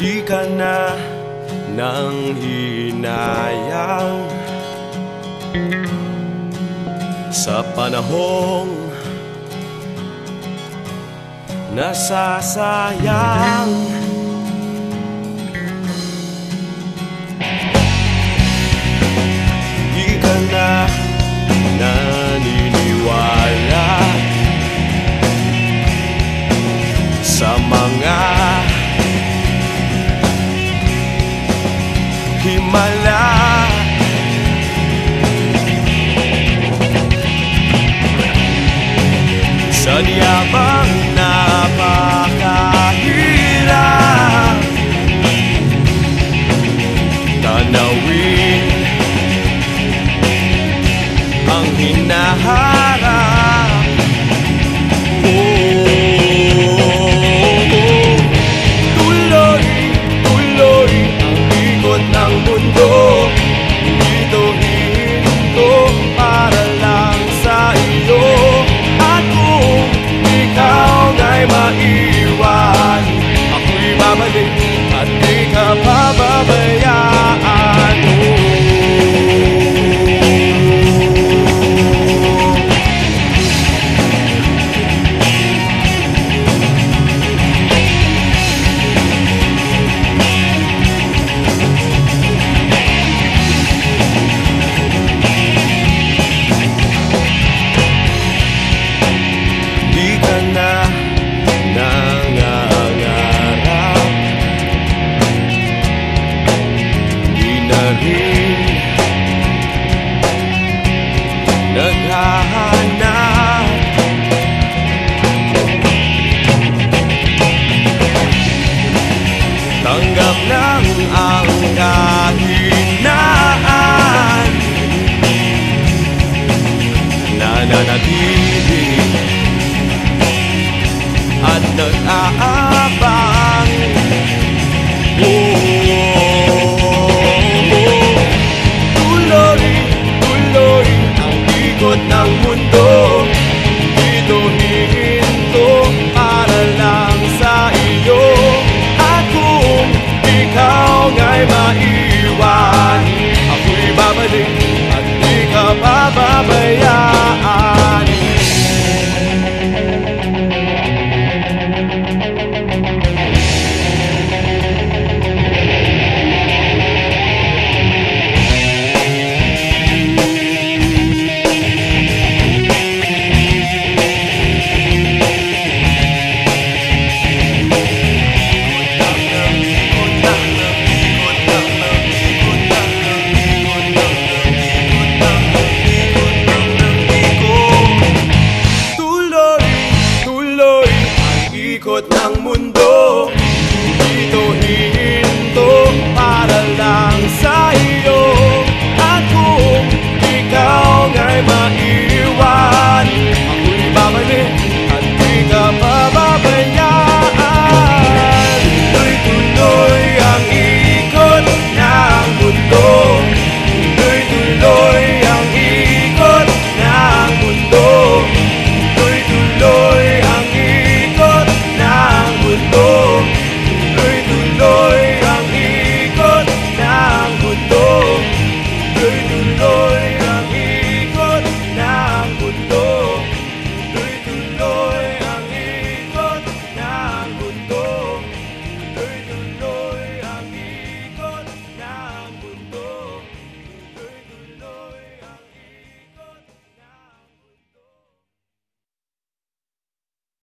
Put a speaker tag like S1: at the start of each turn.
S1: Di ka na nang hinayang. Sa panahong nasasayang Yeah, but nag-aabang Oh, Tuloy, tuloy ang ikot ng mundo. Dito hihinto para lang sa iyo. At kung